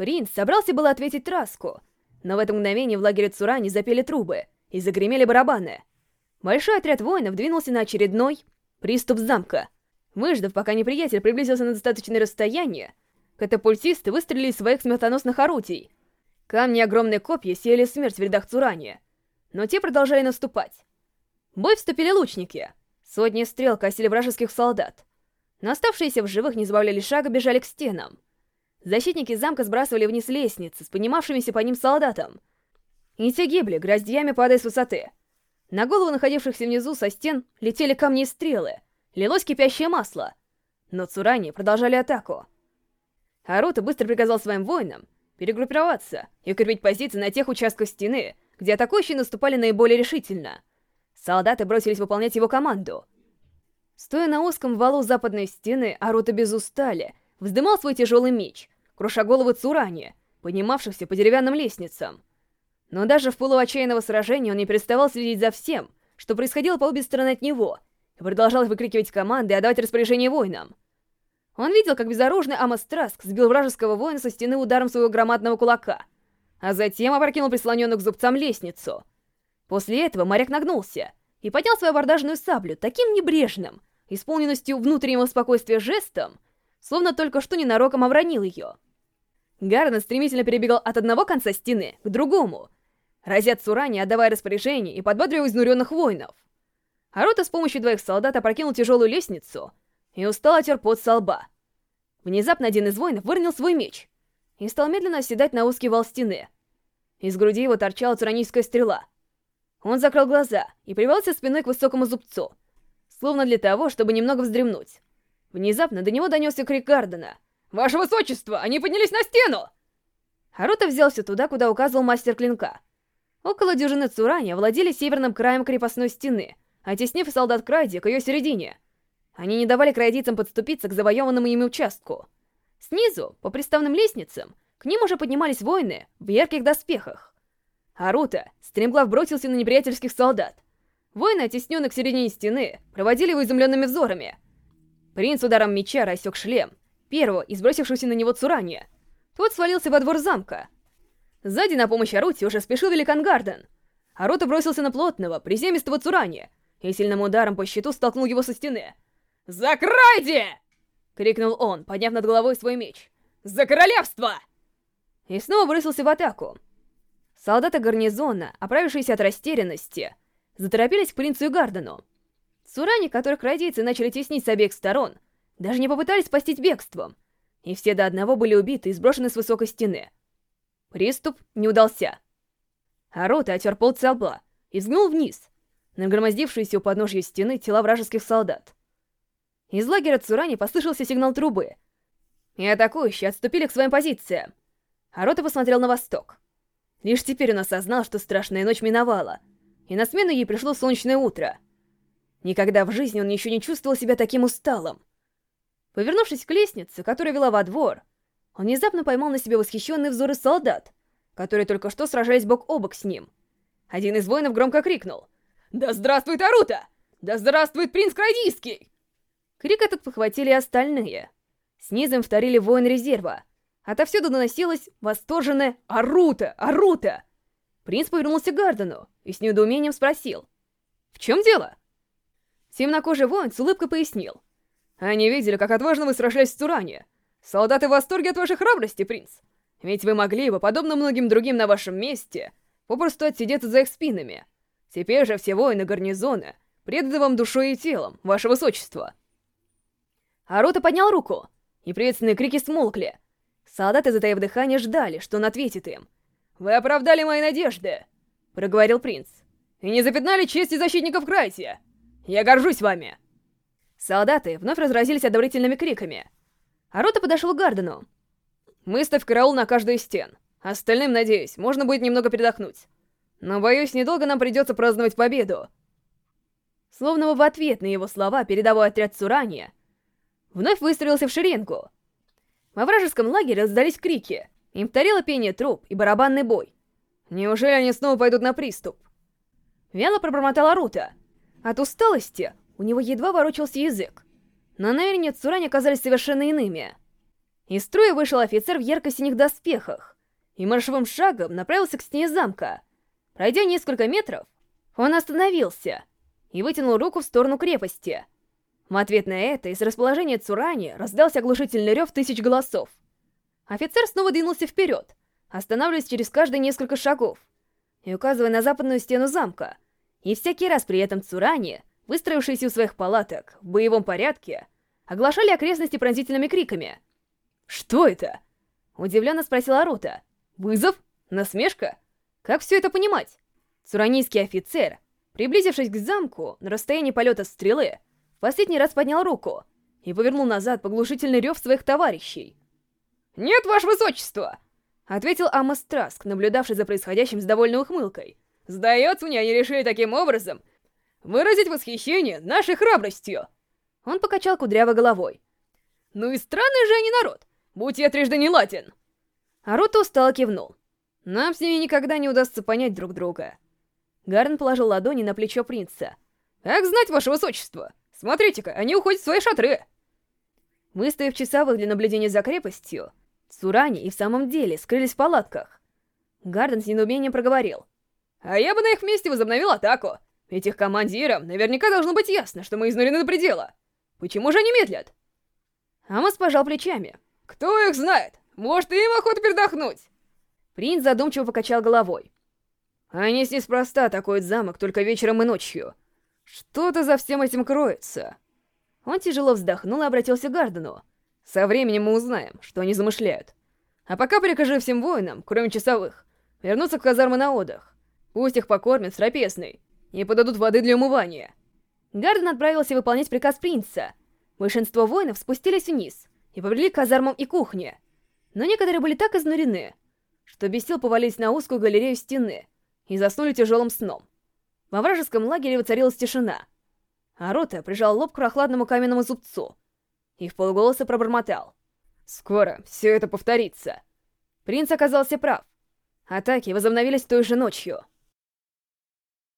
Принц собрался было ответить Траску, но в это мгновение в лагере Цурани запели трубы и загремели барабаны. Большой отряд воинов двинулся на очередной приступ замка. Выждав, пока неприятель приблизился на достаточное расстояние, катапультисты выстрелили из своих смертоносных орудий. Камни огромные копья сеяли смерть в рядах Цурани, но те продолжали наступать. В бой вступили лучники. Сотни стрел косили вражеских солдат. Но оставшиеся в живых не забавляли шага, бежали к стенам. Защитники замка сбрасывали вниз лестницы с поднимавшимися по ним солдатам. И те гибли, гроздьями падая с высоты. На голову находившихся внизу со стен летели камни и стрелы, лилось кипящее масло. Но Цурани продолжали атаку. Арута быстро приказал своим воинам перегруппироваться и укрепить позиции на тех участках стены, где атакующие наступали наиболее решительно. Солдаты бросились выполнять его команду. Стоя на узком валу западной стены, Арута без устали вздымал свой тяжелый меч, круша головы Цурани, поднимавшихся по деревянным лестницам. Но даже в пылу отчаянного сражения он не переставал следить за всем, что происходило по обе стороны от него, и продолжал выкрикивать команды и отдавать распоряжения воинам. Он видел, как безоружный Амос Траск сбил вражеского воина со стены ударом своего громадного кулака, а затем опрокинул прислоненную к зубцам лестницу. После этого моряк нагнулся и поднял свою абордажную саблю таким небрежным, исполненностью внутреннего спокойствия жестом, словно только что ненароком обронил ее. Гарнет стремительно перебегал от одного конца стены к другому, разя Цурани, отдавая распоряжение и подбадривая изнуренных воинов. Арута с помощью двоих солдат опрокинул тяжелую лестницу и устал отер пот со лба. Внезапно один из воинов выронил свой меч и стал медленно оседать на узкий вал стены. Из груди его торчала цуранийская стрела. Он закрыл глаза и привелся спиной к высокому зубцу, словно для того, чтобы немного вздремнуть. Внезапно до него донесся крик Гардена. «Ваше Высочество, они поднялись на стену!» Харуто взялся туда, куда указывал мастер клинка. Около дюжины Цурани владели северным краем крепостной стены, оттеснив солдат Крайди к ее середине. Они не давали крайдийцам подступиться к завоеванному ими участку. Снизу, по приставным лестницам, к ним уже поднимались воины в ярких доспехах. Арута стремглав бросился на неприятельских солдат. Воины, оттесненные к середине стены, проводили его изумленными взорами. Принц ударом меча рассек шлем, первого из бросившегося на него Цурани. Тот свалился во двор замка. Сзади на помощь Аруте уже спешил Великан Гарден. Арута бросился на плотного, приземистого Цурани и сильным ударом по щиту столкнул его со стены. «Закройте!» — крикнул он, подняв над головой свой меч. «За королевство!» И снова бросился в атаку. Солдаты гарнизона, оправившиеся от растерянности, заторопились к принцу и Гардену. Цурани, которых радийцы начали теснить с обеих сторон, даже не попытались спастись бегством, и все до одного были убиты и сброшены с высокой стены. Приступ не удался. Арота отер пол лба и взглянул вниз, на громоздившиеся у подножья стены тела вражеских солдат. Из лагеря Цурани послышался сигнал трубы, и атакующие отступили к своим позициям. Арота посмотрел на восток. Лишь теперь он осознал, что страшная ночь миновала, и на смену ей пришло солнечное утро. Никогда в жизни он еще не чувствовал себя таким усталым. Повернувшись к лестнице, которая вела во двор, он внезапно поймал на себе восхищенные взоры солдат, которые только что сражались бок о бок с ним. Один из воинов громко крикнул «Да здравствует Арута! Да здравствует принц Крайдийский!» Крик этот похватили и остальные. Снизу им вторили воин резерва. Отовсюду доносилось восторженное «Арута! Арута!». Принц повернулся к Гардену и с недоумением спросил. «В чем дело?» Темнокожий воин с улыбкой пояснил. «Они видели, как отважно вы сражались в Туране. Солдаты в восторге от вашей храбрости, принц. Ведь вы могли бы, подобно многим другим на вашем месте, попросту отсидеться за их спинами. Теперь же все воины гарнизона преданы вам душой и телом, ваше высочество». Арута поднял руку, и приветственные крики смолкли. Солдаты, затаив дыхание, ждали, что он ответит им. «Вы оправдали мои надежды!» — проговорил принц. «И не запятнали чести защитников Крайтия! Я горжусь вами!» Солдаты вновь разразились одобрительными криками. Арута подошел к Гардену. «Выставь караул на каждую из стен. Остальным, надеюсь, можно будет немного передохнуть. Но, боюсь, недолго нам придется праздновать победу». Словно в ответ на его слова передовой отряд Цурания вновь выстроился в шеренгу. Во вражеском лагере раздались крики. Им вторило пение труп и барабанный бой. Неужели они снова пойдут на приступ? Вяло пробормотала Рута. От усталости у него едва ворочался язык. Но намерения Цурани оказались совершенно иными. Из строя вышел офицер в ярко-синих доспехах и маршевым шагом направился к стене замка. Пройдя несколько метров, он остановился и вытянул руку в сторону крепости. В ответ на это из расположения Цурани раздался оглушительный рев тысяч голосов. Офицер снова двинулся вперед, останавливаясь через каждые несколько шагов и указывая на западную стену замка. И всякий раз при этом Цурани, выстроившиеся у своих палаток в боевом порядке, оглашали окрестности пронзительными криками. «Что это?» — удивленно спросила Арута. «Вызов? Насмешка? Как все это понимать?» Цуранийский офицер, приблизившись к замку на расстоянии полета стрелы, в последний раз поднял руку и повернул назад поглушительный рев своих товарищей. «Нет, ваше высочество!» — ответил Амос наблюдавший за происходящим с довольной ухмылкой. «Сдается мне, они решили таким образом выразить восхищение нашей храбростью!» Он покачал кудряво головой. «Ну и странный же они народ, будь я трижды не латин!» Аруто устало кивнул. «Нам с ними никогда не удастся понять друг друга». Гарн положил ладони на плечо принца. «Как знать, ваше высочество! Смотрите-ка, они уходят в свои шатры!» Выставив часовых для наблюдения за крепостью, Сурани и в самом деле скрылись в палатках. Гарден с недоумением проговорил. «А я бы на их месте возобновил атаку, ведь их командирам наверняка должно быть ясно, что мы изнурены до предела. Почему же они медлят?» Амос пожал плечами. «Кто их знает? Может, им охота передохнуть?» Принц задумчиво покачал головой. «Они с неспроста атакуют замок только вечером и ночью. Что-то за всем этим кроется». Он тяжело вздохнул и обратился к Гардену. Со временем мы узнаем, что они замышляют. А пока прикажи всем воинам, кроме часовых, вернуться в казармы на отдых. Пусть их покормят трапезной и подадут воды для умывания. Гарден отправился выполнять приказ принца. Большинство воинов спустились вниз и побрели к казармам и кухне. Но некоторые были так изнурены, что без сил повалились на узкую галерею стены и заснули тяжелым сном. Во вражеском лагере воцарилась тишина. А Рота прижал лоб к прохладному каменному зубцу — и в полголоса пробормотал. «Скоро все это повторится». Принц оказался прав. Атаки возобновились той же ночью.